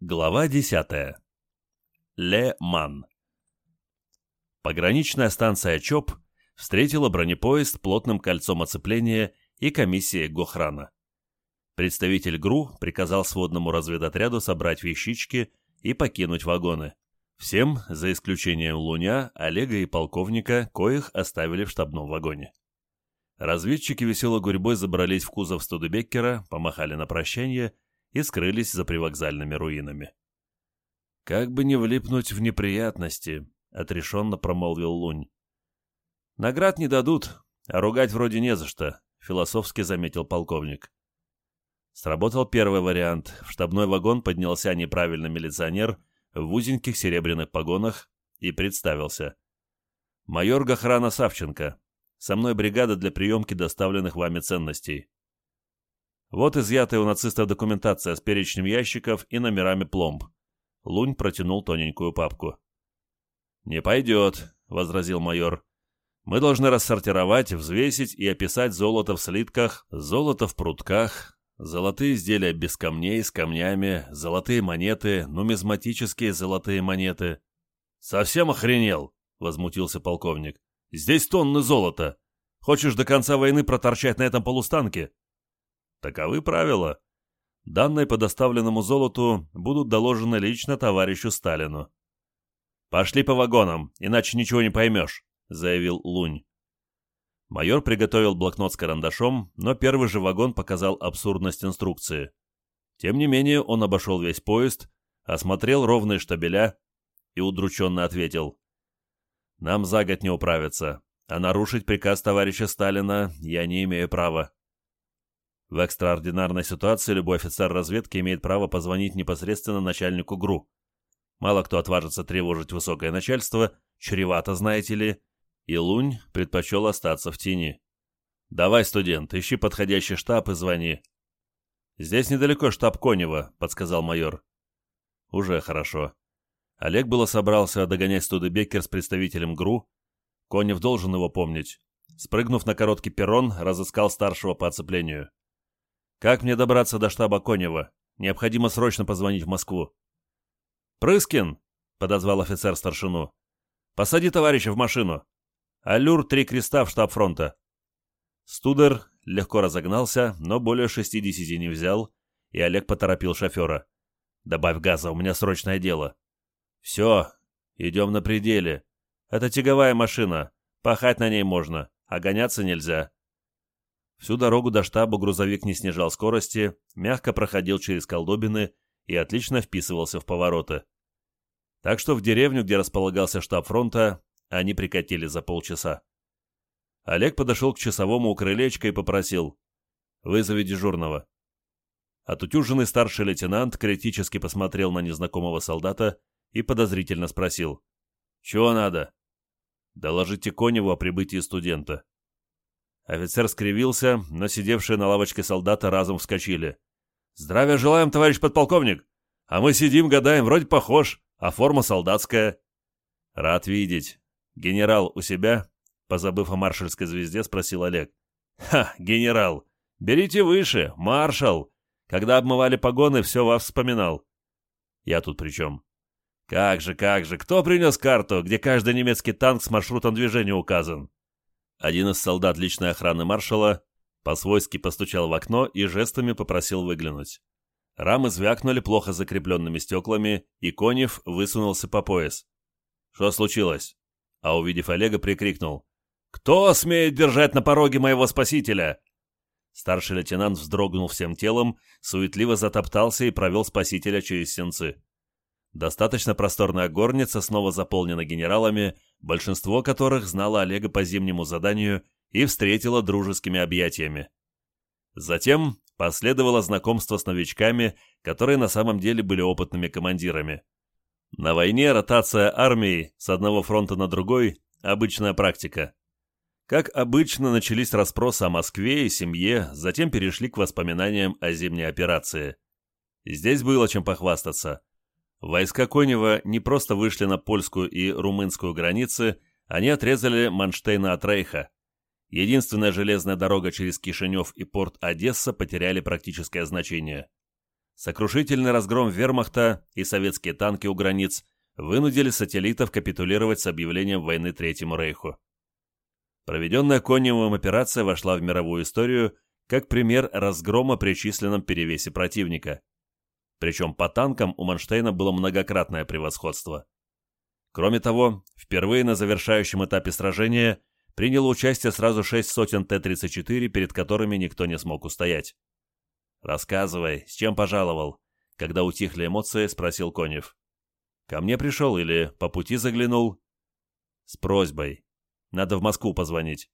Глава 10. Ле-Ман. Пограничная станция ЧОП встретила бронепоезд плотным кольцом оцепления и комиссией Гохрана. Представитель ГРУ приказал сводному разведотряду собрать вещички и покинуть вагоны. Всем, за исключением Луня, Олега и полковника, коих оставили в штабном вагоне. Разведчики веселой гурьбой забрались в кузов Студебеккера, помахали на прощание – и скрылись за привокзальными руинами. «Как бы не влипнуть в неприятности», — отрешенно промолвил Лунь. «Наград не дадут, а ругать вроде не за что», — философски заметил полковник. Сработал первый вариант. В штабной вагон поднялся неправильный милиционер в узеньких серебряных погонах и представился. «Майор Гохрана Савченко. Со мной бригада для приемки доставленных вами ценностей. Вот изъятая у нацистов документация с перечнем ящиков и номерами пломб. Лунь протянул тоненькую папку. «Не пойдет», — возразил майор. «Мы должны рассортировать, взвесить и описать золото в слитках, золото в прутках, золотые изделия без камней, с камнями, золотые монеты, нумизматические золотые монеты». «Совсем охренел?» — возмутился полковник. «Здесь тонны золота. Хочешь до конца войны проторчать на этом полустанке?» Таковы правила. Данные по доставленному золоту будут доложены лично товарищу Сталину. «Пошли по вагонам, иначе ничего не поймешь», — заявил Лунь. Майор приготовил блокнот с карандашом, но первый же вагон показал абсурдность инструкции. Тем не менее, он обошел весь поезд, осмотрел ровные штабеля и удрученно ответил. «Нам за год не управиться, а нарушить приказ товарища Сталина я не имею права». В экстраординарной ситуации любой офицер разведки имеет право позвонить непосредственно начальнику ГРУ. Мало кто отважится тревожить высокое начальство, чревато, знаете ли, и Лунь предпочел остаться в тени. «Давай, студент, ищи подходящий штаб и звони». «Здесь недалеко штаб Конева», — подсказал майор. «Уже хорошо». Олег было собрался догонять Студебеккер с представителем ГРУ. Конев должен его помнить. Спрыгнув на короткий перрон, разыскал старшего по оцеплению. Как мне добраться до штаба Конева? Необходимо срочно позвонить в Москву. «Прыскин!» — подозвал офицер старшину. «Посади товарища в машину. Аллюр три креста в штаб фронта». Студер легко разогнался, но более шестидесяти не взял, и Олег поторопил шофера. «Добавь газа, у меня срочное дело». «Все, идем на пределе. Это тяговая машина, пахать на ней можно, а гоняться нельзя. Всю дорогу до штаба грузовик не снижал скорости, мягко проходил через колдобины и отлично вписывался в повороты. Так что в деревню, где располагался штаб фронта, они прикатили за полчаса. Олег подошел к часовому у крылечка и попросил «Вызови дежурного». Отутюженный старший лейтенант критически посмотрел на незнакомого солдата и подозрительно спросил «Чего надо?» «Доложите Коневу о прибытии студента». Офицер скривился, но сидевшие на лавочке солдата разом вскочили. «Здравия желаем, товарищ подполковник! А мы сидим, гадаем, вроде похож, а форма солдатская». «Рад видеть. Генерал у себя?» Позабыв о маршальской звезде, спросил Олег. «Ха, генерал! Берите выше, маршал! Когда обмывали погоны, все вас вспоминал». «Я тут при чем?» «Как же, как же! Кто принес карту, где каждый немецкий танк с маршрутом движения указан?» Один из солдат личной охраны маршала по-свойски постучал в окно и жестами попросил выглянуть. Рамы звякнули плохо закрепленными стеклами, и Конев высунулся по пояс. «Что случилось?» А увидев Олега, прикрикнул. «Кто смеет держать на пороге моего спасителя?» Старший лейтенант вздрогнул всем телом, суетливо затоптался и провел спасителя через сенцы. Достаточно просторная горница снова заполнена генералами, большинство которых знало Олега по зимнему заданию и встретило дружескими объятиями. Затем последовало знакомство с новичками, которые на самом деле были опытными командирами. На войне ротация армии с одного фронта на другой – обычная практика. Как обычно, начались расспросы о Москве и семье, затем перешли к воспоминаниям о зимней операции. Здесь было чем похвастаться – Войска Конева не просто вышли на польскую и румынскую границы, они отрезали Манштейна от Рейха. Единственная железная дорога через Кишинев и порт Одесса потеряли практическое значение. Сокрушительный разгром вермахта и советские танки у границ вынудили сателлитов капитулировать с объявлением войны Третьему Рейху. Проведенная Коневым операция вошла в мировую историю как пример разгрома при численном перевесе противника. Причем по танкам у Манштейна было многократное превосходство. Кроме того, впервые на завершающем этапе сражения приняло участие сразу шесть сотен Т-34, перед которыми никто не смог устоять. «Рассказывай, с чем пожаловал?» Когда утихли эмоции, спросил Конев. «Ко мне пришел или по пути заглянул?» «С просьбой. Надо в Москву позвонить».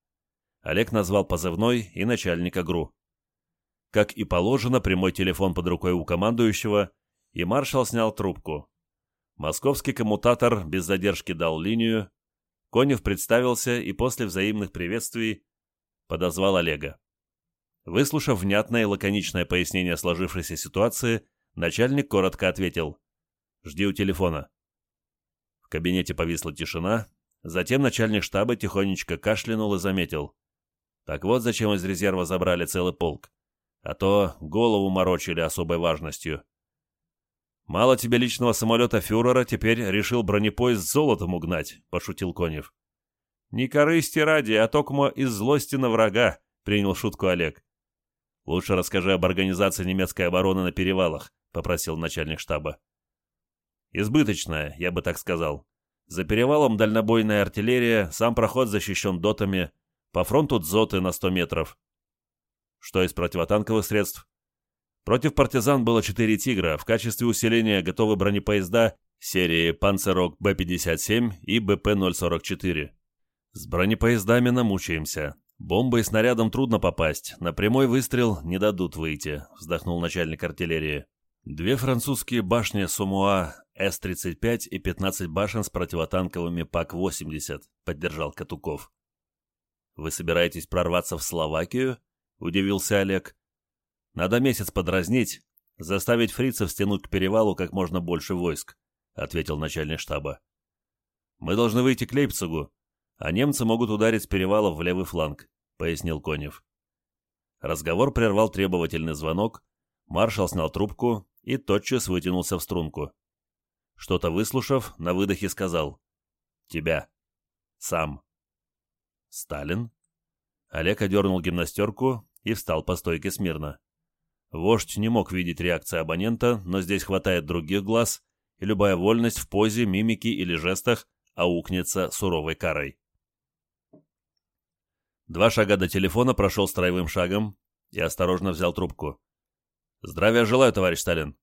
Олег назвал позывной и начальника ГРУ. Как и положено, прямой телефон под рукой у командующего, и маршал снял трубку. Московский коммутатор без задержки дал линию. Конев представился и после взаимных приветствий подозвал Олега. Выслушав внятное и лаконичное пояснение сложившейся ситуации, начальник коротко ответил «Жди у телефона». В кабинете повисла тишина, затем начальник штаба тихонечко кашлянул и заметил «Так вот зачем из резерва забрали целый полк, а то голову морочили особой важностью». «Мало тебе личного самолета фюрера, теперь решил бронепоезд золотом угнать», — пошутил Конев. «Не корысти ради, а токмо из злости на врага», — принял шутку Олег. «Лучше расскажи об организации немецкой обороны на перевалах», — попросил начальник штаба. «Избыточная, я бы так сказал. За перевалом дальнобойная артиллерия, сам проход защищен дотами, по фронту дзоты на 100 метров». «Что из противотанковых средств?» Против партизан было четыре «Тигра», в качестве усиления готовы бронепоезда серии «Панцерок Б-57» и БП-044. С бронепоездами намучаемся. Бомбой и снарядом трудно попасть, на прямой выстрел не дадут выйти, вздохнул начальник артиллерии. Две французские башни Сумуа С-35 и 15 башен с противотанковыми ПАК-80, поддержал Катуков. «Вы собираетесь прорваться в Словакию?» – удивился Олег. «Надо месяц подразнить, заставить фрицев стянуть к перевалу как можно больше войск», — ответил начальник штаба. «Мы должны выйти к Лейпцигу, а немцы могут ударить с перевала в левый фланг», — пояснил Конев. Разговор прервал требовательный звонок, маршал снял трубку и тотчас вытянулся в струнку. Что-то выслушав, на выдохе сказал «Тебя. Сам». «Сталин?» Олег одернул гимнастерку и встал по стойке смирно. Вождь не мог видеть реакции абонента, но здесь хватает других глаз, и любая вольность в позе, мимике или жестах аукнется суровой карой. Два шага до телефона прошел строевым шагом и осторожно взял трубку. «Здравия желаю, товарищ Сталин».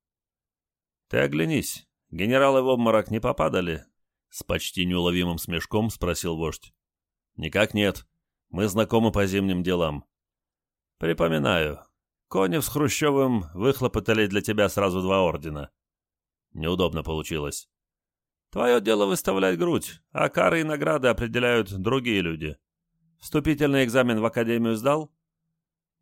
«Ты оглянись, генералы в обморок не попадали?» С почти неуловимым смешком спросил вождь. «Никак нет. Мы знакомы по зимним делам». «Припоминаю, Конев с Хрущевым выхлопотали для тебя сразу два ордена. Неудобно получилось. Твое дело выставлять грудь, а кары и награды определяют другие люди. Вступительный экзамен в академию сдал?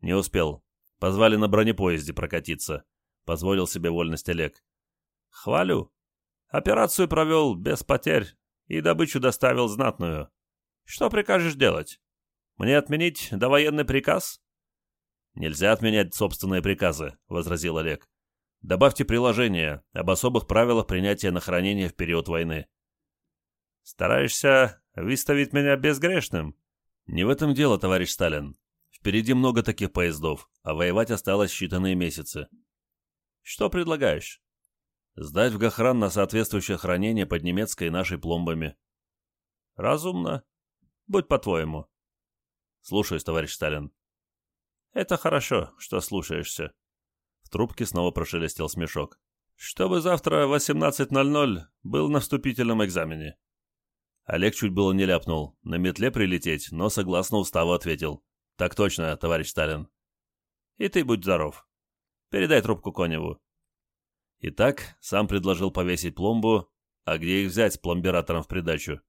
Не успел. Позвали на бронепоезде прокатиться. Позволил себе вольность Олег. Хвалю. Операцию провел без потерь и добычу доставил знатную. Что прикажешь делать? Мне отменить довоенный приказ? «Нельзя отменять собственные приказы», — возразил Олег. «Добавьте приложение об особых правилах принятия на хранение в период войны». «Стараешься выставить меня безгрешным?» «Не в этом дело, товарищ Сталин. Впереди много таких поездов, а воевать осталось считанные месяцы». «Что предлагаешь?» «Сдать в Гохран на соответствующее хранение под немецкой и нашей пломбами». «Разумно. Будь по-твоему». «Слушаюсь, товарищ Сталин». Это хорошо, что слушаешься. В трубке снова прошелестел смешок. Чтобы завтра в 18.00 был на вступительном экзамене. Олег чуть было не ляпнул. На метле прилететь, но согласно уставу ответил. Так точно, товарищ Сталин. И ты будь здоров. Передай трубку Коневу. Итак, сам предложил повесить пломбу, а где их взять с пломбиратором в придачу?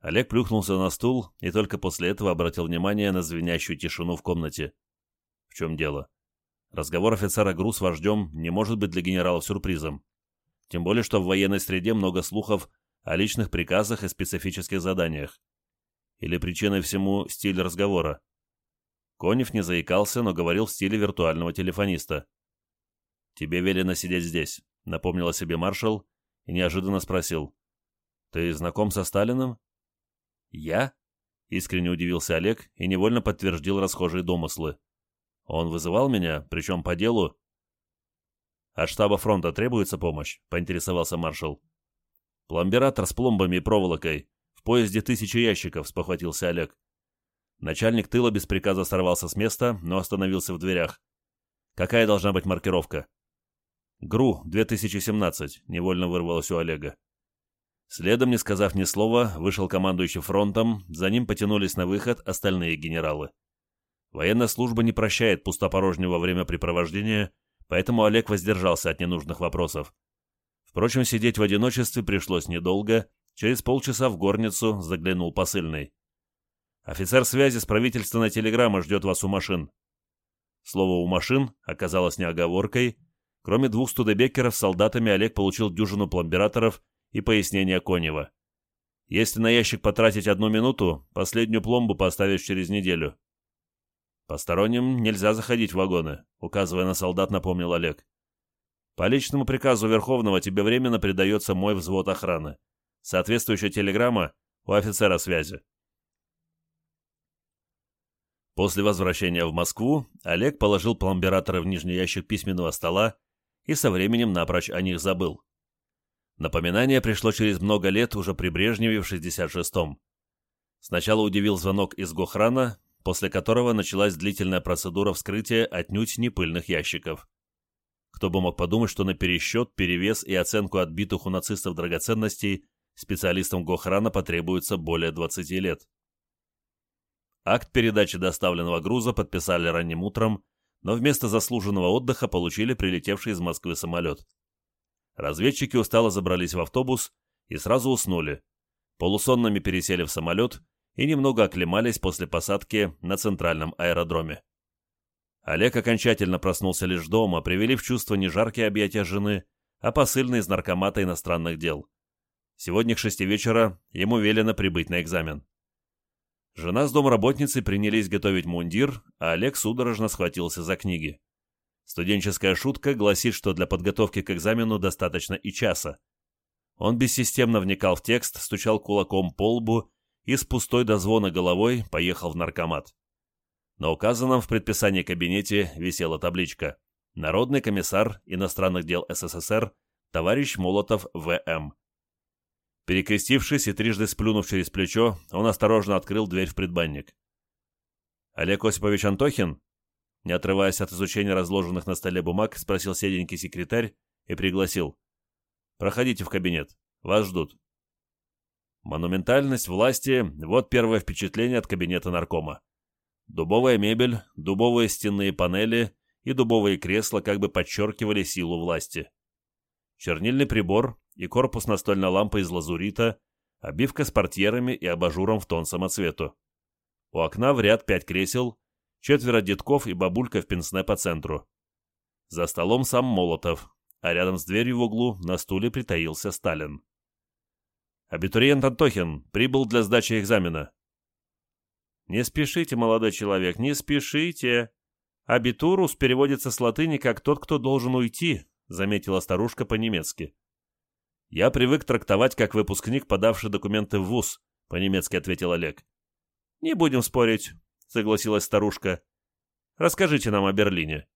Олег плюхнулся на стул и только после этого обратил внимание на звенящую тишину в комнате чем дело. Разговор офицера ГРУ с вождем не может быть для генералов сюрпризом. Тем более, что в военной среде много слухов о личных приказах и специфических заданиях. Или причиной всему стиль разговора. Конев не заикался, но говорил в стиле виртуального телефониста. «Тебе велено сидеть здесь», — напомнил о себе маршал и неожиданно спросил. «Ты знаком со Сталиным?» «Я?» — искренне удивился Олег и невольно подтвердил расхожие домыслы. «Он вызывал меня, причем по делу?» «От штаба фронта требуется помощь?» — поинтересовался маршал. «Пломбиратор с пломбами и проволокой. В поезде тысячи ящиков», — спохватился Олег. Начальник тыла без приказа сорвался с места, но остановился в дверях. «Какая должна быть маркировка?» «ГРУ, 2017», — невольно вырвалось у Олега. Следом, не сказав ни слова, вышел командующий фронтом, за ним потянулись на выход остальные генералы. Военная служба не прощает пустопорожнего времяпрепровождения, поэтому Олег воздержался от ненужных вопросов. Впрочем, сидеть в одиночестве пришлось недолго, через полчаса в горницу заглянул посыльный. «Офицер связи с правительственной телеграммой ждет вас у машин». Слово «у машин» оказалось не оговоркой. Кроме двух студебекеров с солдатами Олег получил дюжину пломбираторов и пояснение Конева. Если на ящик потратить одну минуту, последнюю пломбу поставишь через неделю. Посторонним нельзя заходить в вагоны, указывая на солдат, напомнил Олег. По личному приказу Верховного тебе временно передается мой взвод охраны. Соответствующая телеграмма у офицера связи. После возвращения в Москву Олег положил пломбираторы в нижний ящик письменного стола и со временем напрочь о них забыл. Напоминание пришло через много лет, уже при Брежневе в 66-м. Сначала удивил звонок из Гохрана, после которого началась длительная процедура вскрытия отнюдь не пыльных ящиков. Кто бы мог подумать, что на пересчет, перевес и оценку отбитых у нацистов драгоценностей специалистам Гохрана потребуется более 20 лет. Акт передачи доставленного груза подписали ранним утром, но вместо заслуженного отдыха получили прилетевший из Москвы самолет. Разведчики устало забрались в автобус и сразу уснули. Полусонными пересели в самолет и немного оклемались после посадки на центральном аэродроме. Олег окончательно проснулся лишь дома, привели в чувство не жаркие объятия жены, а посыльный из наркомата иностранных дел. Сегодня к шести вечера ему велено прибыть на экзамен. Жена с домработницей принялись готовить мундир, а Олег судорожно схватился за книги. Студенческая шутка гласит, что для подготовки к экзамену достаточно и часа. Он бессистемно вникал в текст, стучал кулаком по лбу и с пустой до звона головой поехал в наркомат. На указанном в предписании кабинете висела табличка «Народный комиссар иностранных дел СССР товарищ Молотов В.М.». Перекрестившись и трижды сплюнув через плечо, он осторожно открыл дверь в предбанник. «Олег Осипович Антохин?» Не отрываясь от изучения разложенных на столе бумаг, спросил седенький секретарь и пригласил. «Проходите в кабинет. Вас ждут». Монументальность власти – вот первое впечатление от кабинета наркома. Дубовая мебель, дубовые стенные панели и дубовые кресла как бы подчеркивали силу власти. Чернильный прибор и корпус настольной лампы из лазурита, обивка с портьерами и абажуром в тон самоцвету. У окна в ряд пять кресел, четверо детков и бабулька в пенсне по центру. За столом сам Молотов, а рядом с дверью в углу на стуле притаился Сталин. Абитуриент Антохин прибыл для сдачи экзамена. «Не спешите, молодой человек, не спешите. Абитурус переводится с латыни как «тот, кто должен уйти», — заметила старушка по-немецки. «Я привык трактовать как выпускник, подавший документы в ВУЗ», — по-немецки ответил Олег. «Не будем спорить. — согласилась старушка. «Расскажите нам о Берлине».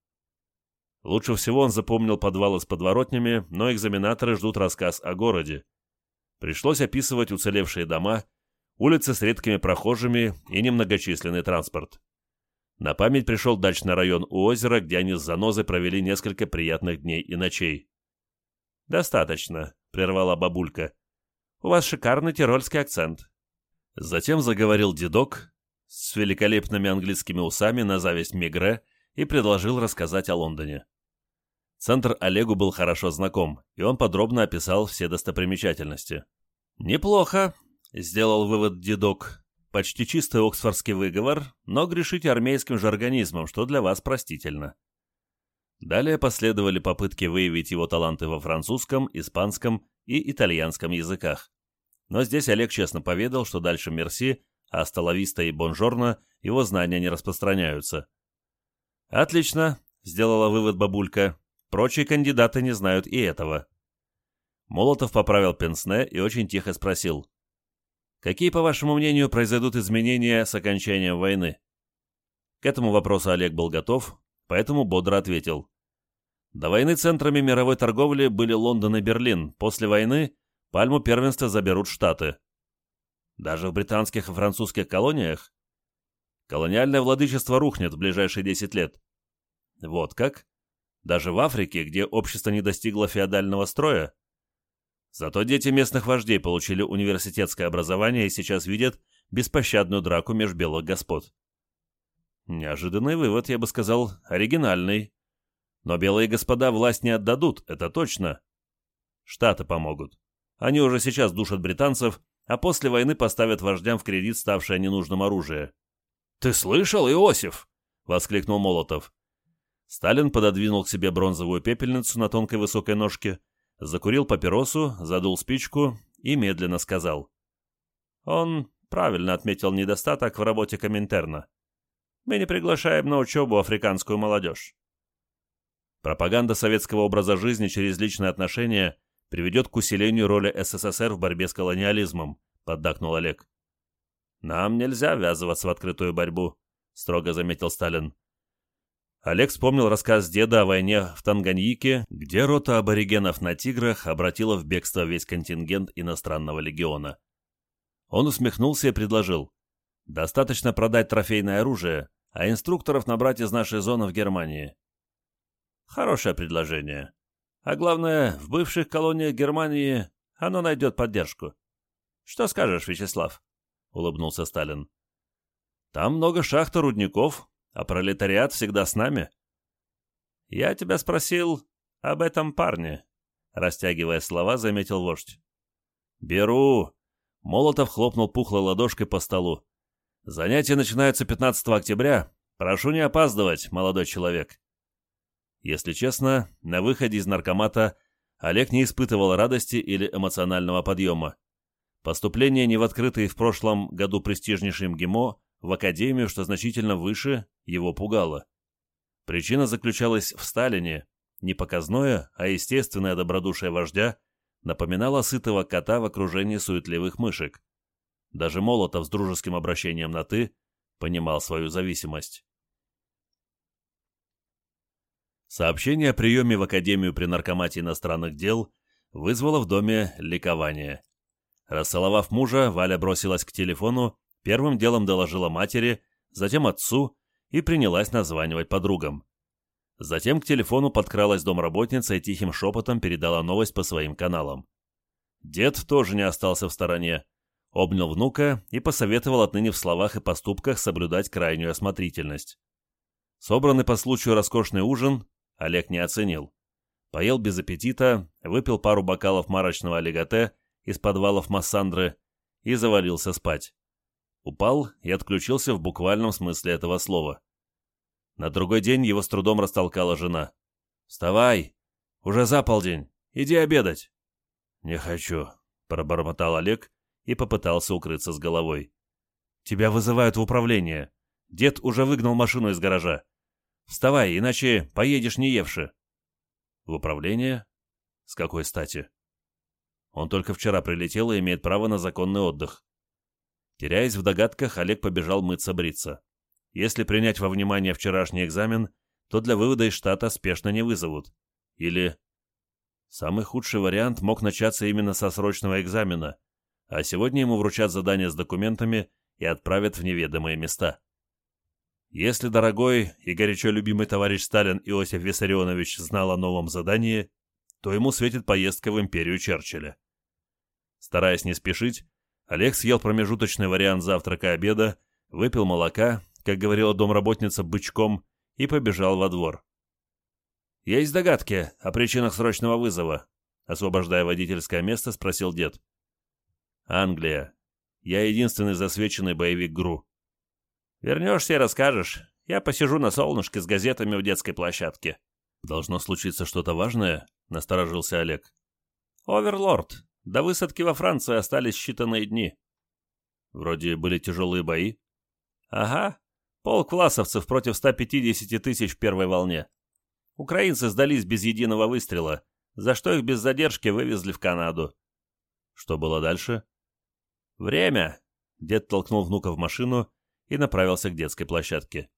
Лучше всего он запомнил подвалы с подворотнями, но экзаменаторы ждут рассказ о городе. Пришлось описывать уцелевшие дома, улицы с редкими прохожими и немногочисленный транспорт. На память пришел дачный район у озера, где они с занозой провели несколько приятных дней и ночей. «Достаточно», — прервала бабулька. «У вас шикарный тирольский акцент». Затем заговорил дедок, с великолепными английскими усами на зависть Мигре и предложил рассказать о Лондоне. Центр Олегу был хорошо знаком, и он подробно описал все достопримечательности. «Неплохо», — сделал вывод дедок. «Почти чистый оксфордский выговор, но грешите армейским жаргонизмом, что для вас простительно». Далее последовали попытки выявить его таланты во французском, испанском и итальянском языках. Но здесь Олег честно поведал, что дальше Мерси а столовиста и бонжорно его знания не распространяются. «Отлично», — сделала вывод бабулька. Прочие кандидаты не знают и этого. Молотов поправил пенсне и очень тихо спросил. Какие, по вашему мнению, произойдут изменения с окончанием войны? К этому вопросу Олег был готов, поэтому бодро ответил. До войны центрами мировой торговли были Лондон и Берлин. После войны пальму первенства заберут Штаты. Даже в британских и французских колониях? Колониальное владычество рухнет в ближайшие 10 лет. Вот как? Даже в Африке, где общество не достигло феодального строя? Зато дети местных вождей получили университетское образование и сейчас видят беспощадную драку меж белых господ. Неожиданный вывод, я бы сказал, оригинальный. Но белые господа власть не отдадут, это точно. Штаты помогут. Они уже сейчас душат британцев, а после войны поставят вождям в кредит ставшее ненужным оружие. «Ты слышал, Иосиф?» — воскликнул Молотов. Сталин пододвинул к себе бронзовую пепельницу на тонкой высокой ножке, закурил папиросу, задул спичку и медленно сказал. Он правильно отметил недостаток в работе Коминтерна. Мы не приглашаем на учебу африканскую молодежь. Пропаганда советского образа жизни через личные отношения приведет к усилению роли СССР в борьбе с колониализмом, поддакнул Олег. Нам нельзя ввязываться в открытую борьбу, строго заметил Сталин. Олег вспомнил рассказ деда о войне в Танганьике, где рота аборигенов на тиграх обратила в бегство весь контингент иностранного легиона. Он усмехнулся и предложил. «Достаточно продать трофейное оружие, а инструкторов набрать из нашей зоны в Германии». «Хорошее предложение. А главное, в бывших колониях Германии оно найдет поддержку. Что скажешь, Вячеслав?» — улыбнулся Сталин. «Там много шахт и рудников, а пролетариат всегда с нами. Я тебя спросил об этом парне, растягивая слова, заметил вождь. Беру. Молотов хлопнул пухлой ладошкой по столу. Занятия начинаются 15 октября. Прошу не опаздывать, молодой человек. Если честно, на выходе из наркомата Олег не испытывал радости или эмоционального подъема. Поступление не в открытый в прошлом году престижнейший МГИМО в академию, что значительно выше, его пугало. Причина заключалась в Сталине, не показное, а естественное добродушие вождя напоминало сытого кота в окружении суетливых мышек. Даже Молотов с дружеским обращением на «ты» понимал свою зависимость. Сообщение о приеме в Академию при Наркомате иностранных дел вызвало в доме ликование. Расцеловав мужа, Валя бросилась к телефону Первым делом доложила матери, затем отцу и принялась названивать подругам. Затем к телефону подкралась домработница и тихим шепотом передала новость по своим каналам. Дед тоже не остался в стороне, обнял внука и посоветовал отныне в словах и поступках соблюдать крайнюю осмотрительность. Собранный по случаю роскошный ужин Олег не оценил. Поел без аппетита, выпил пару бокалов марочного олиготе из подвалов Массандры и завалился спать. Упал и отключился в буквальном смысле этого слова. На другой день его с трудом растолкала жена. «Вставай! Уже за полдень! Иди обедать!» «Не хочу», — пробормотал Олег и попытался укрыться с головой. «Тебя вызывают в управление. Дед уже выгнал машину из гаража. Вставай, иначе поедешь не евши». «В управление? С какой стати?» Он только вчера прилетел и имеет право на законный отдых. Теряясь в догадках, Олег побежал мыться-бриться. Если принять во внимание вчерашний экзамен, то для вывода из штата спешно не вызовут. Или... Самый худший вариант мог начаться именно со срочного экзамена, а сегодня ему вручат задание с документами и отправят в неведомые места. Если дорогой и горячо любимый товарищ Сталин Иосиф Виссарионович знал о новом задании, то ему светит поездка в империю Черчилля. Стараясь не спешить, Олег съел промежуточный вариант завтрака обеда, выпил молока, как говорила домработница, бычком, и побежал во двор. «Есть догадки о причинах срочного вызова?» Освобождая водительское место, спросил дед. «Англия. Я единственный засвеченный боевик ГРУ». «Вернешься и расскажешь. Я посижу на солнышке с газетами в детской площадке». «Должно случиться что-то важное?» — насторожился Олег. «Оверлорд. До высадки во Франции остались считанные дни. Вроде были тяжелые бои. Ага, полк власовцев против 150 тысяч в первой волне. Украинцы сдались без единого выстрела, за что их без задержки вывезли в Канаду. Что было дальше? Время. Дед толкнул внука в машину и направился к детской площадке.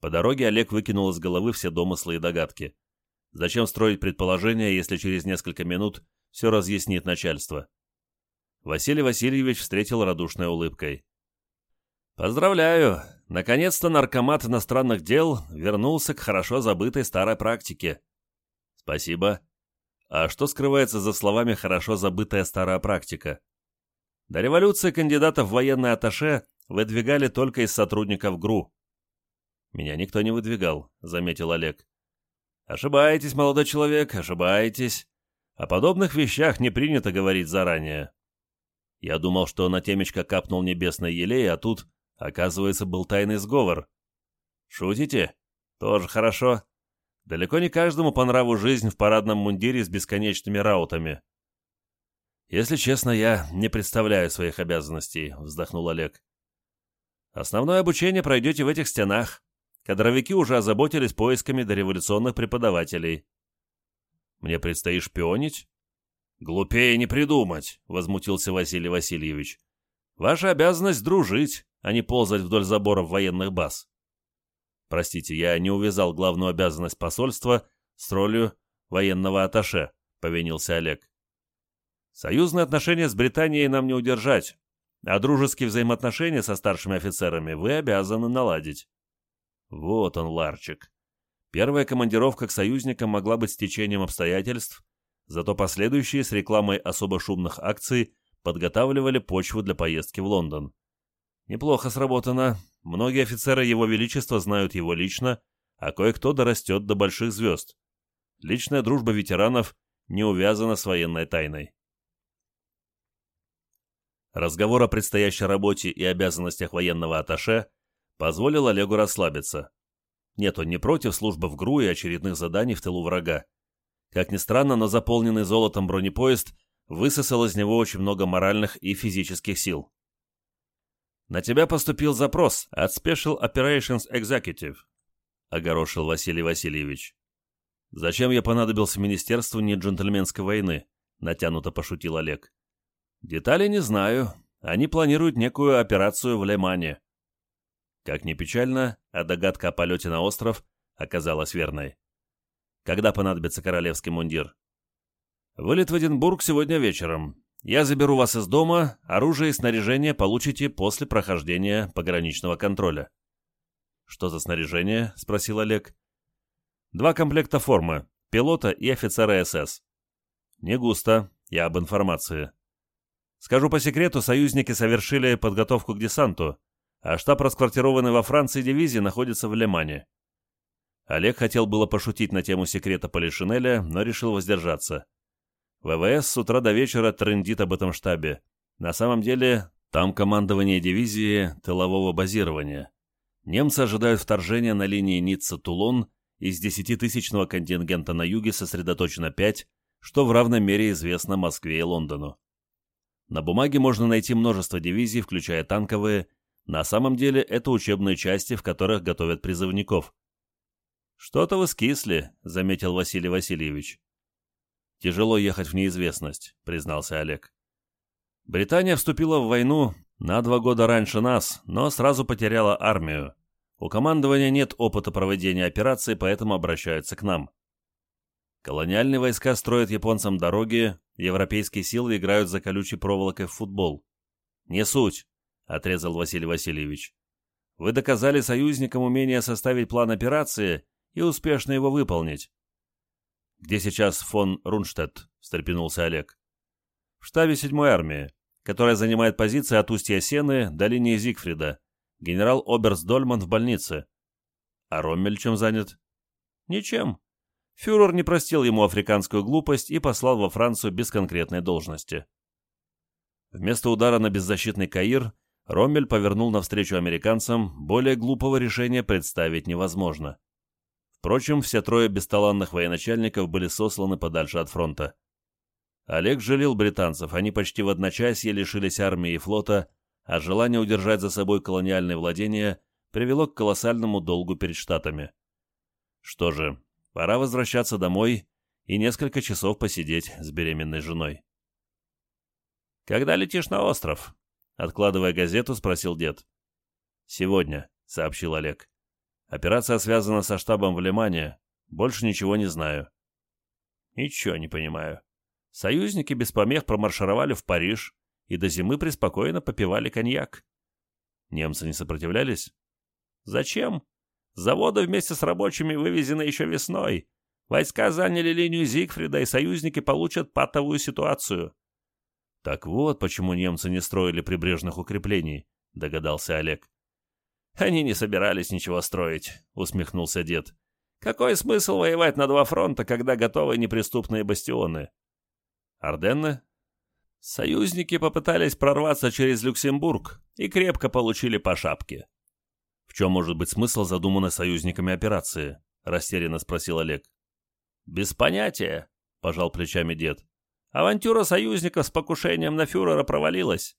По дороге Олег выкинул из головы все домыслы и догадки. Зачем строить предположения, если через несколько минут все разъяснит начальство? Василий Васильевич встретил радушной улыбкой. «Поздравляю! Наконец-то наркомат иностранных дел вернулся к хорошо забытой старой практике». «Спасибо. А что скрывается за словами «хорошо забытая старая практика»?» До революции кандидатов в военное атташе выдвигали только из сотрудников ГРУ. «Меня никто не выдвигал», — заметил Олег. «Ошибаетесь, молодой человек, ошибаетесь. О подобных вещах не принято говорить заранее». Я думал, что на темечко капнул небесный елей, а тут, оказывается, был тайный сговор. Шутите? Тоже хорошо. Далеко не каждому по нраву жизнь в парадном мундире с бесконечными раутами. «Если честно, я не представляю своих обязанностей», — вздохнул Олег. «Основное обучение пройдете в этих стенах. Кадровики уже озаботились поисками дореволюционных преподавателей. Мне предстоит шпионить? Глупее не придумать, возмутился Василий Васильевич. Ваша обязанность дружить, а не ползать вдоль заборов военных баз. Простите, я не увязал главную обязанность посольства с ролью военного аташе, повинился Олег. Союзные отношения с Британией нам не удержать, а дружеские взаимоотношения со старшими офицерами вы обязаны наладить. Вот он, Ларчик. Первая командировка к союзникам могла быть стечением обстоятельств, зато последующие с рекламой особо шумных акций подготавливали почву для поездки в Лондон. Неплохо сработано. Многие офицеры Его Величества знают его лично, а кое-кто дорастет до больших звезд. Личная дружба ветеранов не увязана с военной тайной. Разговор о предстоящей работе и обязанностях военного атташе позволил Олегу расслабиться. Нет, он не против службы в ГРУ и очередных заданий в тылу врага. Как ни странно, но заполненный золотом бронепоезд высосал из него очень много моральных и физических сил. «На тебя поступил запрос от Special Operations Executive», — огорошил Василий Васильевич. «Зачем я понадобился Министерству не джентльменской войны?» — натянуто пошутил Олег. «Детали не знаю. Они планируют некую операцию в Лемане. Как ни печально, а догадка о полете на остров оказалась верной. Когда понадобится королевский мундир? Вылет в Эдинбург сегодня вечером. Я заберу вас из дома, оружие и снаряжение получите после прохождения пограничного контроля. Что за снаряжение? спросил Олег. Два комплекта формы, пилота и офицера СС. Не густо, я об информации. Скажу по секрету, союзники совершили подготовку к десанту, а штаб расквартированный во Франции дивизии находится в Лемане. Олег хотел было пошутить на тему секрета Полишинеля, но решил воздержаться. ВВС с утра до вечера трендит об этом штабе. На самом деле, там командование дивизии тылового базирования. Немцы ожидают вторжения на линии Ницца-Тулон, из десятитысячного контингента на юге сосредоточено пять, что в равной мере известно Москве и Лондону. На бумаге можно найти множество дивизий, включая танковые, на самом деле это учебные части, в которых готовят призывников. «Что-то вы скисли», — заметил Василий Васильевич. «Тяжело ехать в неизвестность», — признался Олег. «Британия вступила в войну на два года раньше нас, но сразу потеряла армию. У командования нет опыта проведения операций, поэтому обращаются к нам. Колониальные войска строят японцам дороги, европейские силы играют за колючей проволокой в футбол. Не суть. — отрезал Василий Васильевич. «Вы доказали союзникам умение составить план операции и успешно его выполнить». «Где сейчас фон Рунштадт?» — встрепенулся Олег. «В штабе 7-й армии, которая занимает позиции от устья Сены до линии Зигфрида. Генерал Оберст Дольман в больнице». «А Роммель чем занят?» «Ничем. Фюрер не простил ему африканскую глупость и послал во Францию без конкретной должности». Вместо удара на беззащитный Каир Роммель повернул навстречу американцам, более глупого решения представить невозможно. Впрочем, все трое бесталанных военачальников были сосланы подальше от фронта. Олег жалел британцев, они почти в одночасье лишились армии и флота, а желание удержать за собой колониальные владения привело к колоссальному долгу перед Штатами. Что же, Пора возвращаться домой и несколько часов посидеть с беременной женой. «Когда летишь на остров?» Откладывая газету, спросил дед. «Сегодня», — сообщил Олег. «Операция связана со штабом в Лимане. Больше ничего не знаю». «Ничего не понимаю. Союзники без помех промаршировали в Париж и до зимы преспокойно попивали коньяк. Немцы не сопротивлялись? Зачем? Заводы вместе с рабочими вывезены еще весной. Войска заняли линию Зигфрида, и союзники получат патовую ситуацию. Так вот, почему немцы не строили прибрежных укреплений, догадался Олег. Они не собирались ничего строить, усмехнулся дед. Какой смысл воевать на два фронта, когда готовы неприступные бастионы? Орденны? Союзники попытались прорваться через Люксембург и крепко получили по шапке. В чем может быть смысл задуманной союзниками операции? Растерянно спросил Олег. Без понятия, пожал плечами дед. Авантюра союзников с покушением на фюрера провалилась.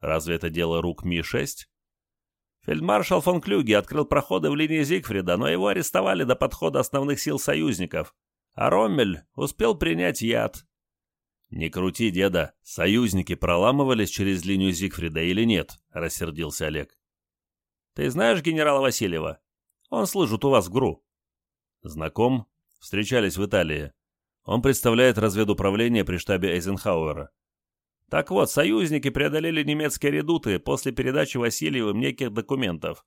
Разве это дело рук Ми-6? Фельдмаршал фон Клюге открыл проходы в линии Зигфрида, но его арестовали до подхода основных сил союзников, а Роммель успел принять яд. «Не крути, деда, союзники проламывались через линию Зигфрида или нет?» — рассердился Олег. «Ты знаешь генерала Васильева? Он служит у вас в ГРУ». «Знаком. Встречались в Италии. Он представляет разведуправление при штабе Эйзенхауэра. Так вот, союзники преодолели немецкие редуты после передачи Васильевым неких документов.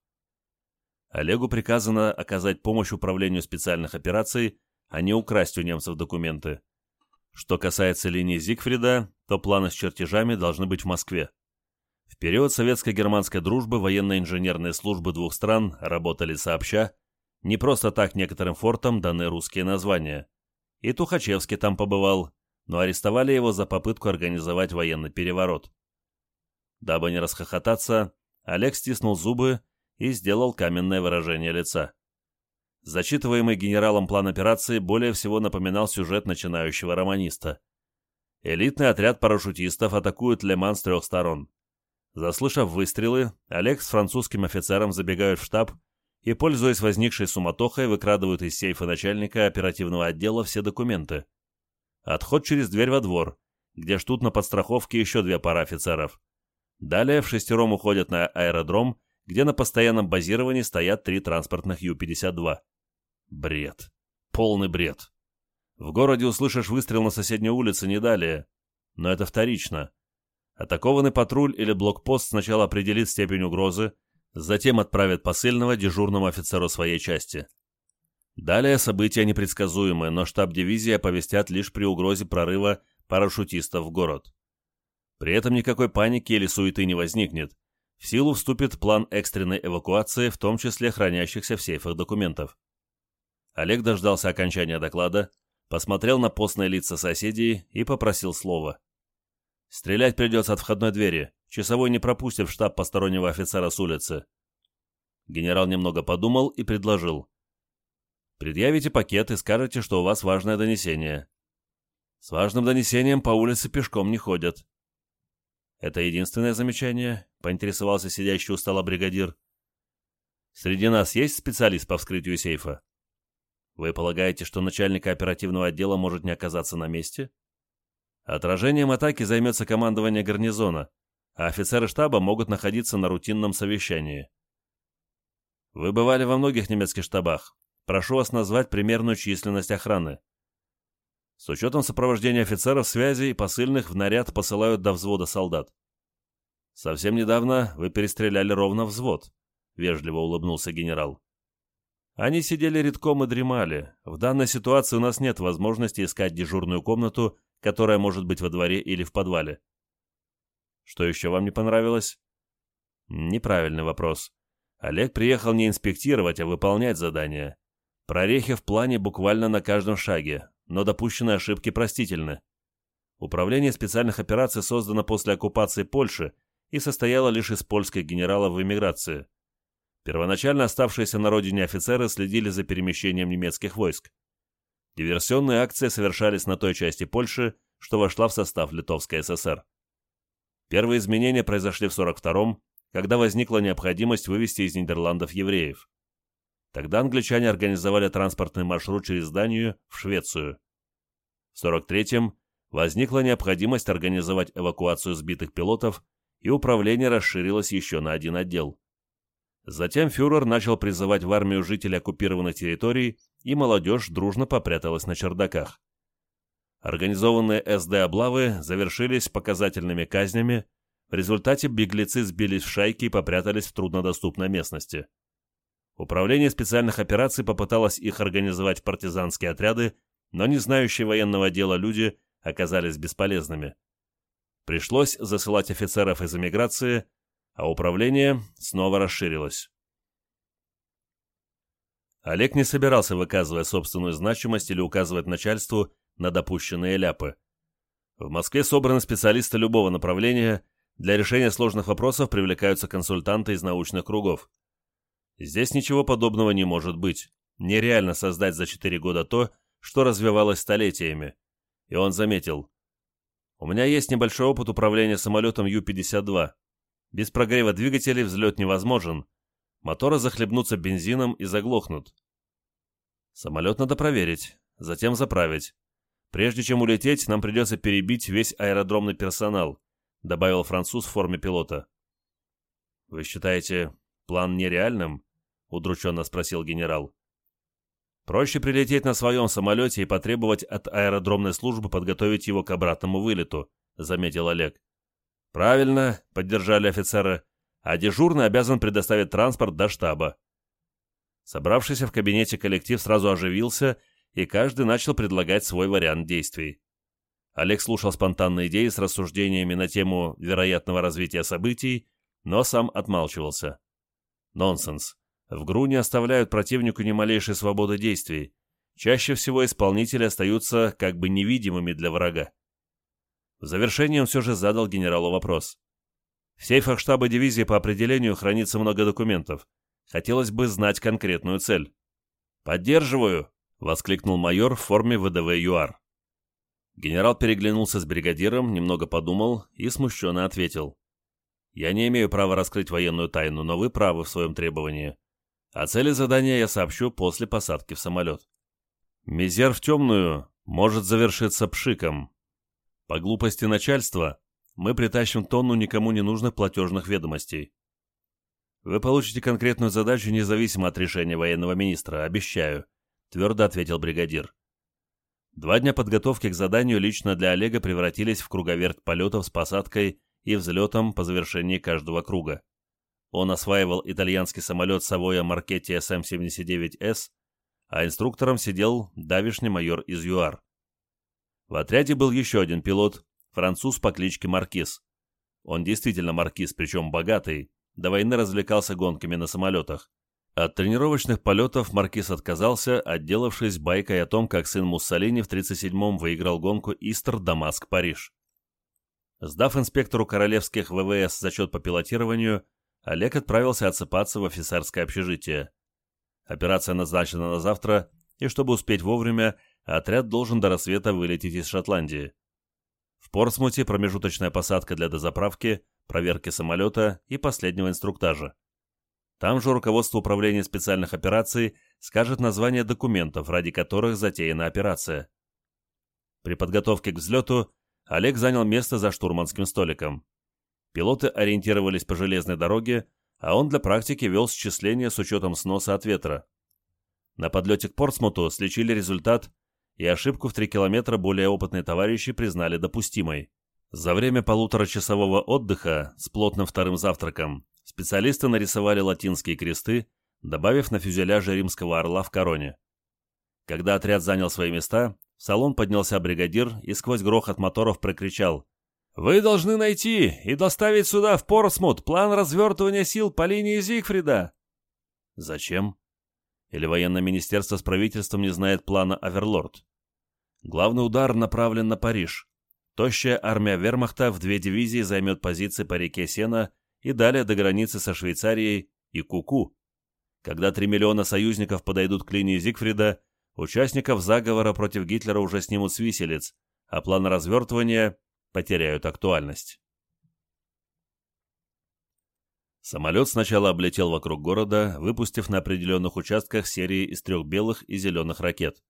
Олегу приказано оказать помощь управлению специальных операций, а не украсть у немцев документы. Что касается линии Зигфрида, то планы с чертежами должны быть в Москве. В период советско-германской дружбы военно-инженерные службы двух стран работали сообща, не просто так некоторым фортам даны русские названия. И Тухачевский там побывал, но арестовали его за попытку организовать военный переворот. Дабы не расхохотаться, Олег стиснул зубы и сделал каменное выражение лица. Зачитываемый генералом план операции более всего напоминал сюжет начинающего романиста. Элитный отряд парашютистов атакует Леман с трех сторон. Заслышав выстрелы, Олег с французским офицером забегают в штаб и, пользуясь возникшей суматохой, выкрадывают из сейфа начальника оперативного отдела все документы. Отход через дверь во двор, где ждут на подстраховке еще две пары офицеров. Далее в шестером уходят на аэродром, где на постоянном базировании стоят три транспортных Ю-52. Бред. Полный бред. В городе услышишь выстрел на соседней улице не далее. Но это вторично. Атакованный патруль или блокпост сначала определит степень угрозы, затем отправит посыльного дежурному офицеру своей части. Далее события непредсказуемые, но штаб дивизии оповестят лишь при угрозе прорыва парашютистов в город. При этом никакой паники или суеты не возникнет. В силу вступит план экстренной эвакуации, в том числе хранящихся в сейфах документов. Олег дождался окончания доклада, посмотрел на постные лица соседей и попросил слова. «Стрелять придется от входной двери. Часовой не пропустит в штаб постороннего офицера с улицы». Генерал немного подумал и предложил. «Предъявите пакет и скажете, что у вас важное донесение». «С важным донесением по улице пешком не ходят». «Это единственное замечание?» — поинтересовался сидящий у стола бригадир. «Среди нас есть специалист по вскрытию сейфа?» Вы полагаете, что начальник оперативного отдела может не оказаться на месте? Отражением атаки займется командование гарнизона, а офицеры штаба могут находиться на рутинном совещании. Вы бывали во многих немецких штабах. Прошу вас назвать примерную численность охраны. С учетом сопровождения офицеров связи и посыльных в наряд посылают до взвода солдат. Совсем недавно вы перестреляли ровно взвод, вежливо улыбнулся генерал. Они сидели редком и дремали. В данной ситуации у нас нет возможности искать дежурную комнату, которая может быть во дворе или в подвале. Что еще вам не понравилось? Неправильный вопрос. Олег приехал не инспектировать, а выполнять задание. Прорехи в плане буквально на каждом шаге, но допущенные ошибки простительны. Управление специальных операций создано после оккупации Польши и состояло лишь из польских генералов в эмиграции. Первоначально оставшиеся на родине офицеры следили за перемещением немецких войск. Диверсионные акции совершались на той части Польши, что вошла в состав Литовской ССР. Первые изменения произошли в 1942-м, когда возникла необходимость вывести из Нидерландов евреев. Тогда англичане организовали транспортный маршрут через Данию в Швецию. В 43-м возникла необходимость организовать эвакуацию сбитых пилотов, и управление расширилось еще на один отдел. Затем фюрер начал призывать в армию жителей оккупированных территорий, и молодежь дружно попряталась на чердаках. Организованные СД-облавы завершились показательными казнями, в результате беглецы сбились в шайки и попрятались в труднодоступной местности. Управление специальных операций попыталось их организовать в партизанские отряды, но не знающие военного дела люди оказались бесполезными. Пришлось засылать офицеров из эмиграции, а управление снова расширилось. Олег не собирался выказывать собственную значимость или указывать начальству на допущенные ляпы. В Москве собраны специалисты любого направления, для решения сложных вопросов привлекаются консультанты из научных кругов. Здесь ничего подобного не может быть. Нереально создать за 4 года то, что развивалось столетиями. И он заметил. У меня есть небольшой опыт управления самолетом Ю-52. Без прогрева двигателей взлет невозможен. Моторы захлебнутся бензином и заглохнут. Самолет надо проверить, затем заправить. Прежде чем улететь, нам придется перебить весь аэродромный персонал, добавил француз в форме пилота. Вы считаете план нереальным? удрученно спросил генерал. Проще прилететь на своем самолете и потребовать от аэродромной службы подготовить его к обратному вылету, заметил Олег. Правильно, поддержали офицеры, а дежурный обязан предоставить транспорт до штаба. Собравшийся в кабинете коллектив сразу оживился и каждый начал предлагать свой вариант действий. Олег слушал спонтанные идеи с рассуждениями на тему вероятного развития событий, но сам отмалчивался. Нонсенс. В ГРУ не оставляют противнику ни малейшей свободы действий. Чаще всего исполнители остаются как бы невидимыми для врага. В завершение он все же задал генералу вопрос. В сейфах штаба дивизии по определению хранится много документов. Хотелось бы знать конкретную цель. «Поддерживаю!» Воскликнул майор в форме ВДВ ЮАР. Генерал переглянулся с бригадиром, немного подумал и смущенно ответил. «Я не имею права раскрыть военную тайну, но вы правы в своем требовании. О цели задания я сообщу после посадки в самолет. Мизер в темную может завершиться пшиком. По глупости начальства мы притащим тонну никому не нужных платежных ведомостей. Вы получите конкретную задачу независимо от решения военного министра, обещаю твердо ответил бригадир. Два дня подготовки к заданию лично для Олега превратились в круговерт полетов с посадкой и взлетом по завершении каждого круга. Он осваивал итальянский самолет Савоя Маркетти СМ-79С, а инструктором сидел давишний майор из ЮАР. В отряде был еще один пилот, француз по кличке Маркиз. Он действительно маркиз, причем богатый, до войны развлекался гонками на самолетах. От тренировочных полетов Маркиз отказался, отделавшись байкой о том, как сын Муссолини в 37-м выиграл гонку Истер-Дамаск-Париж. Сдав инспектору королевских ВВС зачет по пилотированию, Олег отправился отсыпаться в офицерское общежитие. Операция назначена на завтра, и чтобы успеть вовремя, отряд должен до рассвета вылететь из Шотландии. В Портсмуте промежуточная посадка для дозаправки, проверки самолета и последнего инструктажа. Там же руководство управления специальных операций скажет название документов, ради которых затеяна операция. При подготовке к взлету Олег занял место за штурманским столиком. Пилоты ориентировались по железной дороге, а он для практики вел счисление с учетом сноса от ветра. На подлете к Портсмуту слечили результат, и ошибку в 3 километра более опытные товарищи признали допустимой. За время полуторачасового отдыха с плотным вторым завтраком специалисты нарисовали латинские кресты, добавив на фюзеляже римского орла в короне. Когда отряд занял свои места, в салон поднялся бригадир и сквозь грохот моторов прокричал «Вы должны найти и доставить сюда в Портсмут план развертывания сил по линии Зигфрида!» «Зачем?» Или военное министерство с правительством не знает плана Аверлорд? Главный удар направлен на Париж. Тощая армия вермахта в две дивизии займет позиции по реке Сена и далее до границы со Швейцарией и Куку. -ку. Когда 3 миллиона союзников подойдут к линии Зигфрида, участников заговора против Гитлера уже снимут с виселиц, а планы развертывания потеряют актуальность. Самолет сначала облетел вокруг города, выпустив на определенных участках серии из трех белых и зеленых ракет.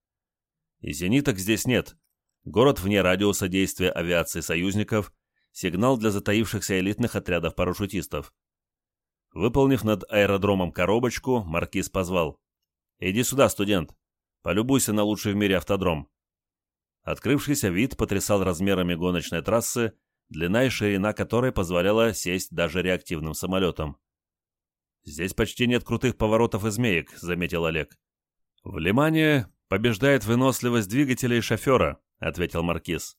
И зениток здесь нет. Город вне радиуса действия авиации союзников, сигнал для затаившихся элитных отрядов парашютистов. Выполнив над аэродромом коробочку, Маркиз позвал. «Иди сюда, студент. Полюбуйся на лучший в мире автодром». Открывшийся вид потрясал размерами гоночной трассы, длина и ширина которой позволяла сесть даже реактивным самолетом. «Здесь почти нет крутых поворотов и змеек», — заметил Олег. «В Лимане побеждает выносливость двигателя и шофера», — ответил Маркиз.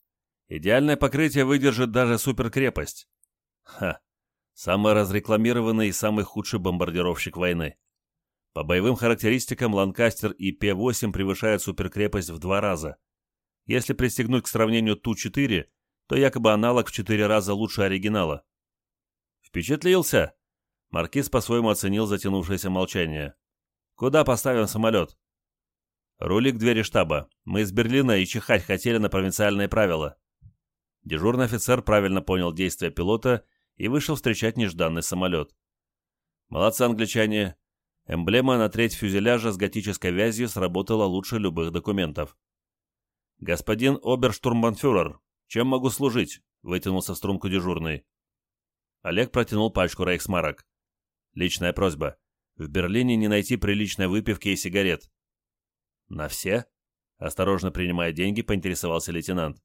«Идеальное покрытие выдержит даже суперкрепость». «Ха! Самый разрекламированный и самый худший бомбардировщик войны. По боевым характеристикам Ланкастер и П-8 превышают суперкрепость в два раза. Если пристегнуть к сравнению Ту-4, то якобы аналог в четыре раза лучше оригинала. Впечатлился? Маркиз по-своему оценил затянувшееся молчание. Куда поставим самолет? Рули к двери штаба. Мы из Берлина и чихать хотели на провинциальные правила. Дежурный офицер правильно понял действия пилота и вышел встречать нежданный самолет. Молодцы англичане. Эмблема на треть фюзеляжа с готической вязью сработала лучше любых документов. «Господин оберштурмбанфюрер, чем могу служить?» — вытянулся в струнку дежурный. Олег протянул пачку рейхсмарок. «Личная просьба. В Берлине не найти приличной выпивки и сигарет». «На все?» — осторожно принимая деньги, поинтересовался лейтенант.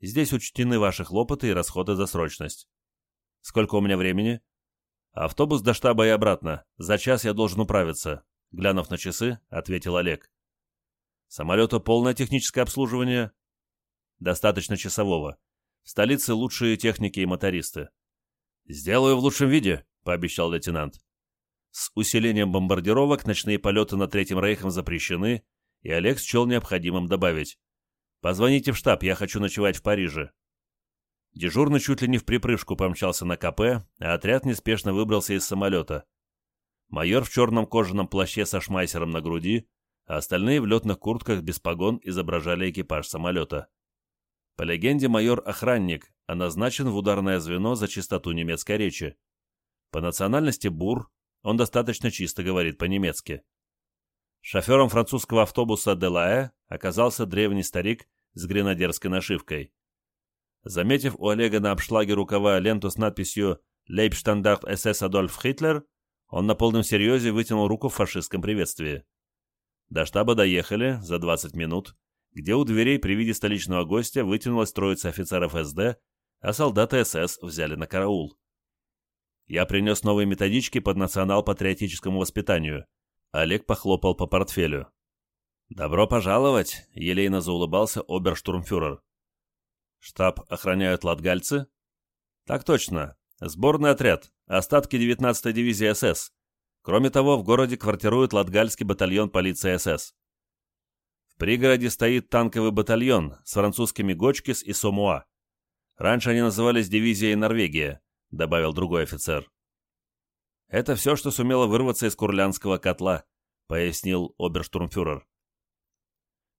«Здесь учтены ваши хлопоты и расходы за срочность». «Сколько у меня времени?» «Автобус до штаба и обратно. За час я должен управиться», — глянув на часы, ответил Олег. «Самолету полное техническое обслуживание?» Достаточно часового. В столице лучшие техники и мотористы. «Сделаю в лучшем виде», — пообещал лейтенант. С усилением бомбардировок ночные полеты над Третьим Рейхом запрещены, и Олег счел необходимым добавить. «Позвоните в штаб, я хочу ночевать в Париже». Дежурный чуть ли не в припрыжку помчался на КП, а отряд неспешно выбрался из самолета. Майор в черном кожаном плаще со шмайсером на груди, а остальные в летных куртках без погон изображали экипаж самолета. По легенде, майор-охранник, а назначен в ударное звено за чистоту немецкой речи. По национальности бур, он достаточно чисто говорит по-немецки. Шофером французского автобуса «Делае» оказался древний старик с гренадерской нашивкой. Заметив у Олега на обшлаге рукава ленту с надписью «Лейбштандарт СС Адольф Хитлер», он на полном серьезе вытянул руку в фашистском приветствии. До штаба доехали за 20 минут, где у дверей при виде столичного гостя вытянулась троица офицеров СД, а солдаты СС взяли на караул. Я принес новые методички под национал-патриотическому воспитанию. Олег похлопал по портфелю. «Добро пожаловать!» — елейно заулыбался оберштурмфюрер. «Штаб охраняют латгальцы?» «Так точно. Сборный отряд. Остатки 19-й дивизии СС. Кроме того, в городе квартирует латгальский батальон полиции СС пригороде стоит танковый батальон с французскими Гочкис и Сомуа. Раньше они назывались дивизией Норвегия», — добавил другой офицер. «Это все, что сумело вырваться из курлянского котла», — пояснил оберштурмфюрер.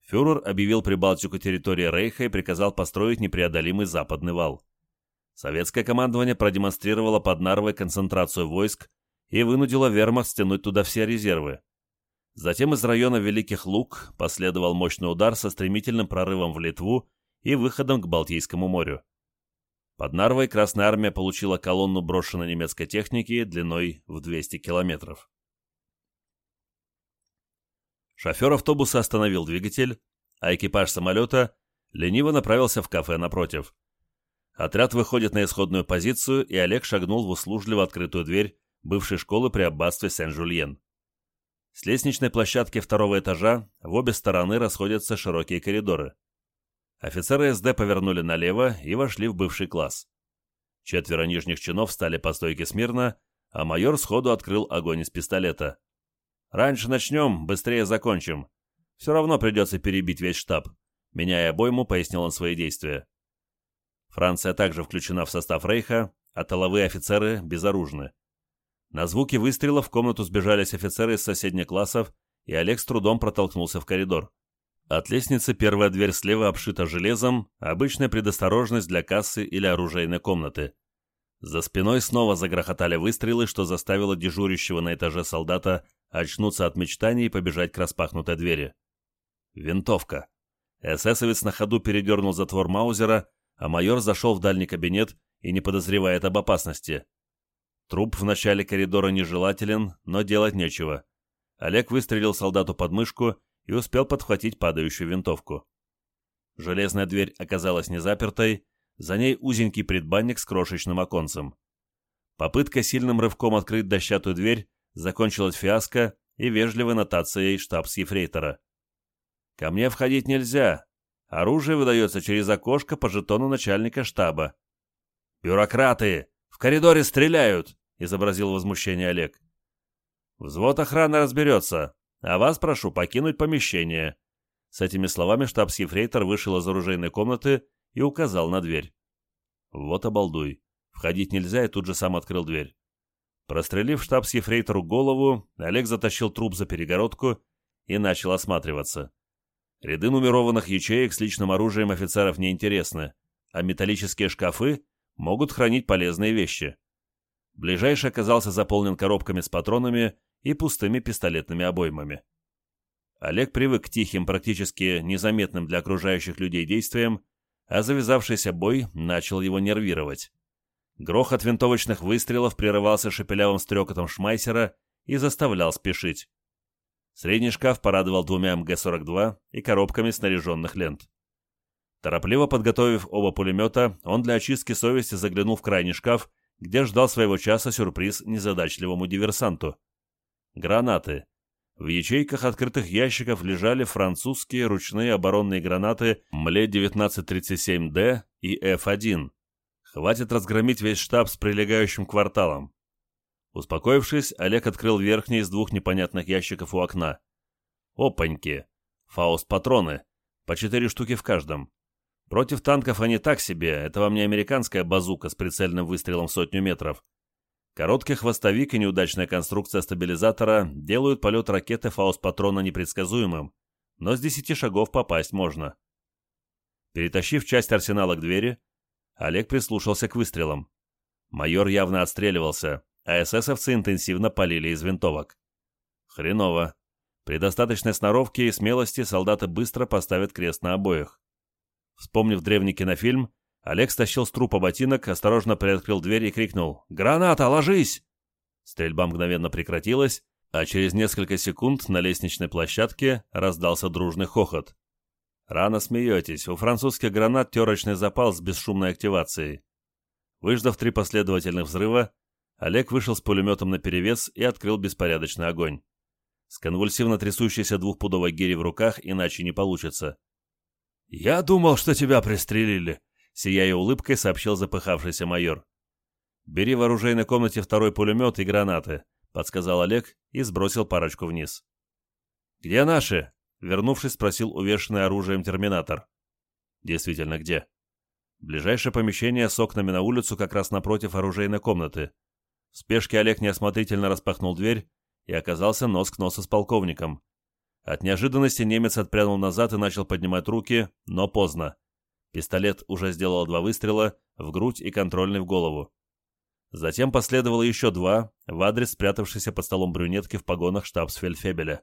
Фюрер объявил Прибалтику территорией Рейха и приказал построить непреодолимый западный вал. Советское командование продемонстрировало под Нарвой концентрацию войск и вынудило вермахт стянуть туда все резервы. Затем из района Великих Луг последовал мощный удар со стремительным прорывом в Литву и выходом к Балтийскому морю. Под Нарвой Красная Армия получила колонну брошенной немецкой техники длиной в 200 километров. Шофер автобуса остановил двигатель, а экипаж самолета лениво направился в кафе напротив. Отряд выходит на исходную позицию, и Олег шагнул в услужливо открытую дверь бывшей школы при аббатстве Сен-Жульен. С лестничной площадки второго этажа в обе стороны расходятся широкие коридоры. Офицеры СД повернули налево и вошли в бывший класс. Четверо нижних чинов встали по стойке смирно, а майор сходу открыл огонь из пистолета. «Раньше начнем, быстрее закончим. Все равно придется перебить весь штаб», — меняя обойму, пояснил он свои действия. Франция также включена в состав Рейха, а тыловые офицеры безоружны. На звуки выстрелов в комнату сбежались офицеры из соседних классов, и Олег с трудом протолкнулся в коридор. От лестницы первая дверь слева обшита железом, обычная предосторожность для кассы или оружейной комнаты. За спиной снова загрохотали выстрелы, что заставило дежурящего на этаже солдата очнуться от мечтаний и побежать к распахнутой двери. Винтовка. Эсэсовец на ходу передернул затвор Маузера, а майор зашел в дальний кабинет и не подозревает об опасности. Труп в начале коридора нежелателен, но делать нечего. Олег выстрелил солдату под мышку и успел подхватить падающую винтовку. Железная дверь оказалась не запертой, за ней узенький предбанник с крошечным оконцем. Попытка сильным рывком открыть дощатую дверь закончилась фиаско и вежливой нотацией штабс-ефрейтора. «Ко мне входить нельзя. Оружие выдается через окошко по жетону начальника штаба». «Бюрократы! В коридоре стреляют!» — изобразил возмущение Олег. «Взвод охраны разберется, а вас прошу покинуть помещение». С этими словами штабс-ефрейтор вышел из оружейной комнаты и указал на дверь. Вот обалдуй. Входить нельзя, и тут же сам открыл дверь. Прострелив штабс-ефрейтору голову, Олег затащил труп за перегородку и начал осматриваться. Ряды нумерованных ячеек с личным оружием офицеров неинтересны, а металлические шкафы могут хранить полезные вещи. Ближайший оказался заполнен коробками с патронами и пустыми пистолетными обоймами. Олег привык к тихим, практически незаметным для окружающих людей действиям а завязавшийся бой начал его нервировать. Грохот винтовочных выстрелов прерывался шепелявым стрекотом шмайсера и заставлял спешить. Средний шкаф порадовал двумя МГ-42 и коробками снаряженных лент. Торопливо подготовив оба пулемета, он для очистки совести заглянул в крайний шкаф, где ждал своего часа сюрприз незадачливому диверсанту. Гранаты, в ячейках открытых ящиков лежали французские ручные оборонные гранаты МЛЕ-1937Д и F1. Хватит разгромить весь штаб с прилегающим кварталом. Успокоившись, Олег открыл верхний из двух непонятных ящиков у окна. Опаньки! Фауст-патроны. По четыре штуки в каждом. Против танков они так себе, это вам не американская базука с прицельным выстрелом в сотню метров. Короткий хвостовик и неудачная конструкция стабилизатора делают полет ракеты фауст-патрона непредсказуемым, но с 10 шагов попасть можно. Перетащив часть арсенала к двери, Олег прислушался к выстрелам. Майор явно отстреливался, а эсэсовцы интенсивно полили из винтовок. Хреново. При достаточной сноровке и смелости солдаты быстро поставят крест на обоих. Вспомнив древний кинофильм, Олег стащил с трупа ботинок, осторожно приоткрыл дверь и крикнул «Граната, ложись!». Стрельба мгновенно прекратилась, а через несколько секунд на лестничной площадке раздался дружный хохот. Рано смеетесь, у французских гранат терочный запал с бесшумной активацией. Выждав три последовательных взрыва, Олег вышел с пулеметом наперевес и открыл беспорядочный огонь. С конвульсивно трясущейся двухпудовой гири в руках иначе не получится. «Я думал, что тебя пристрелили», сияя улыбкой, сообщил запыхавшийся майор. «Бери в оружейной комнате второй пулемет и гранаты», — подсказал Олег и сбросил парочку вниз. «Где наши?» — вернувшись, спросил увешанный оружием терминатор. «Действительно, где?» Ближайшее помещение с окнами на улицу как раз напротив оружейной комнаты. В спешке Олег неосмотрительно распахнул дверь и оказался нос к носу с полковником. От неожиданности немец отпрянул назад и начал поднимать руки, но поздно. Пистолет уже сделал два выстрела в грудь и контрольный в голову. Затем последовало еще два в адрес спрятавшейся под столом брюнетки в погонах штабсфельдфебеля.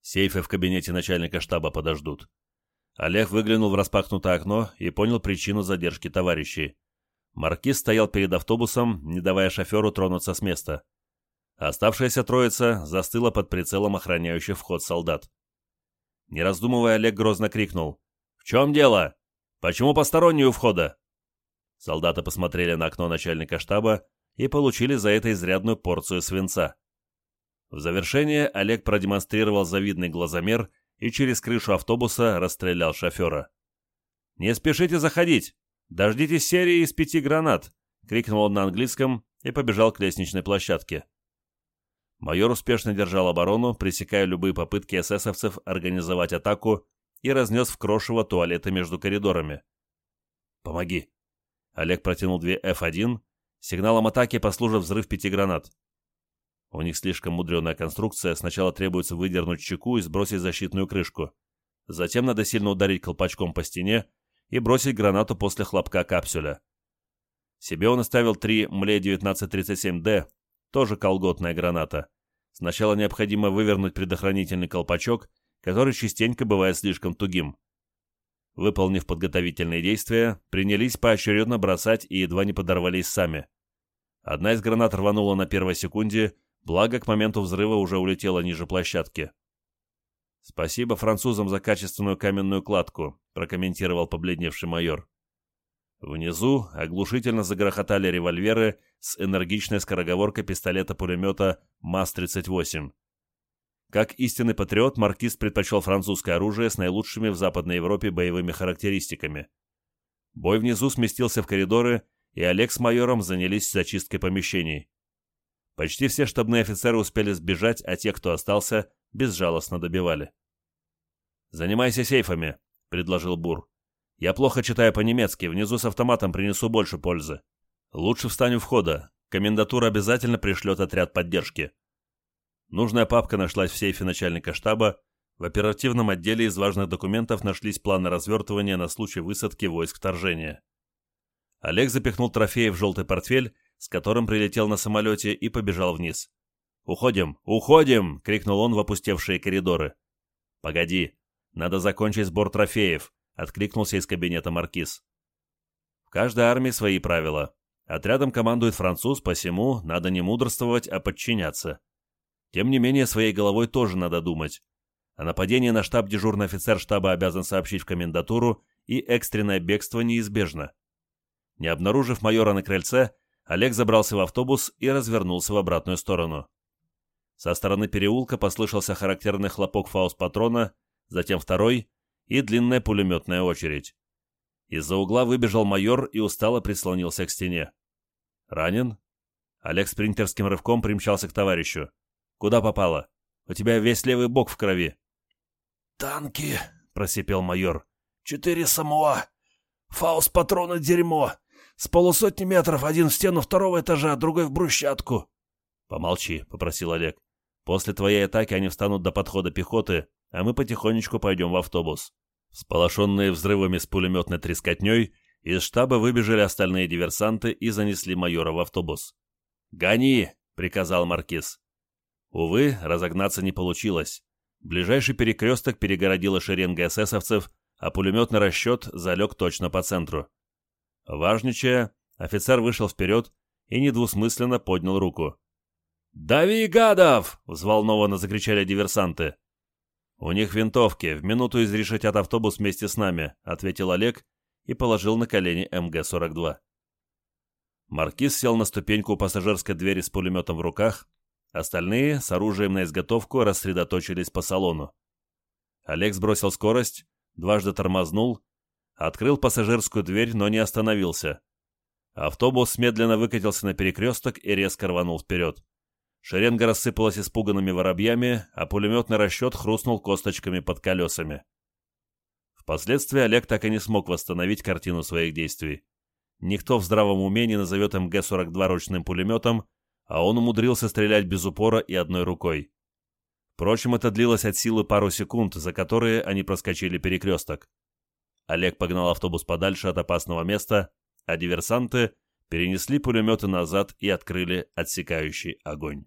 Сейфы в кабинете начальника штаба подождут. Олег выглянул в распахнутое окно и понял причину задержки товарищей. Маркиз стоял перед автобусом, не давая шоферу тронуться с места. Оставшаяся троица застыла под прицелом охраняющих вход солдат. Не раздумывая, Олег грозно крикнул. «В чем дело? Почему посторонние у входа?» Солдаты посмотрели на окно начальника штаба и получили за это изрядную порцию свинца. В завершение Олег продемонстрировал завидный глазомер и через крышу автобуса расстрелял шофера. «Не спешите заходить! Дождитесь серии из пяти гранат!» — крикнул он на английском и побежал к лестничной площадке. Майор успешно держал оборону, пресекая любые попытки эсэсовцев организовать атаку и разнес в крошево туалеты между коридорами. «Помоги!» Олег протянул две F1, сигналом атаки послужив взрыв пяти гранат. У них слишком мудреная конструкция, сначала требуется выдернуть чеку и сбросить защитную крышку. Затем надо сильно ударить колпачком по стене и бросить гранату после хлопка капсюля. Себе он оставил три МЛЕ-1937Д, тоже колготная граната. Сначала необходимо вывернуть предохранительный колпачок, который частенько бывает слишком тугим. Выполнив подготовительные действия, принялись поочередно бросать и едва не подорвались сами. Одна из гранат рванула на первой секунде, благо к моменту взрыва уже улетела ниже площадки. «Спасибо французам за качественную каменную кладку», прокомментировал побледневший майор. Внизу оглушительно загрохотали револьверы с энергичной скороговоркой пистолета-пулемета МАЗ-38. Как истинный патриот, маркиз предпочел французское оружие с наилучшими в Западной Европе боевыми характеристиками. Бой внизу сместился в коридоры, и Олег с майором занялись зачисткой помещений. Почти все штабные офицеры успели сбежать, а те, кто остался, безжалостно добивали. «Занимайся сейфами», — предложил Бур. Я плохо читаю по-немецки, внизу с автоматом принесу больше пользы. Лучше встань у входа. Комендатура обязательно пришлет отряд поддержки. Нужная папка нашлась в сейфе начальника штаба. В оперативном отделе из важных документов нашлись планы развертывания на случай высадки войск вторжения. Олег запихнул трофеи в желтый портфель, с которым прилетел на самолете, и побежал вниз. «Уходим! Уходим!» — крикнул он в опустевшие коридоры. «Погоди, надо закончить сбор трофеев», откликнулся из кабинета маркиз. В каждой армии свои правила. Отрядом командует француз, посему надо не мудрствовать, а подчиняться. Тем не менее, своей головой тоже надо думать. О нападении на штаб дежурный офицер штаба обязан сообщить в комендатуру, и экстренное бегство неизбежно. Не обнаружив майора на крыльце, Олег забрался в автобус и развернулся в обратную сторону. Со стороны переулка послышался характерный хлопок фаус-патрона, затем второй, и длинная пулеметная очередь. Из-за угла выбежал майор и устало прислонился к стене. «Ранен?» Олег спринтерским рывком примчался к товарищу. «Куда попало? У тебя весь левый бок в крови». «Танки!» — просипел майор. «Четыре самуа! Фаус патрона дерьмо! С полусотни метров один в стену второго этажа, другой в брусчатку!» «Помолчи», — попросил Олег. «После твоей атаки они встанут до подхода пехоты, а мы потихонечку пойдем в автобус». Сполошенные взрывами с пулеметной трескотней, из штаба выбежали остальные диверсанты и занесли майора в автобус. «Гони!» — приказал маркиз. Увы, разогнаться не получилось. Ближайший перекресток перегородила шеренга эсэсовцев, а пулеметный расчет залег точно по центру. Важничая, офицер вышел вперед и недвусмысленно поднял руку. «Дави, гадов!» — взволнованно закричали диверсанты. «У них винтовки, в минуту изрешетят автобус вместе с нами», — ответил Олег и положил на колени МГ-42. Маркиз сел на ступеньку у пассажирской двери с пулеметом в руках, остальные, с оружием на изготовку, рассредоточились по салону. Олег сбросил скорость, дважды тормознул, открыл пассажирскую дверь, но не остановился. Автобус медленно выкатился на перекресток и резко рванул вперед. Шеренга рассыпалась испуганными воробьями, а пулеметный расчет хрустнул косточками под колесами. Впоследствии Олег так и не смог восстановить картину своих действий. Никто в здравом уме не назовет МГ-42 ручным пулеметом, а он умудрился стрелять без упора и одной рукой. Впрочем, это длилось от силы пару секунд, за которые они проскочили перекресток. Олег погнал автобус подальше от опасного места, а диверсанты перенесли пулеметы назад и открыли отсекающий огонь.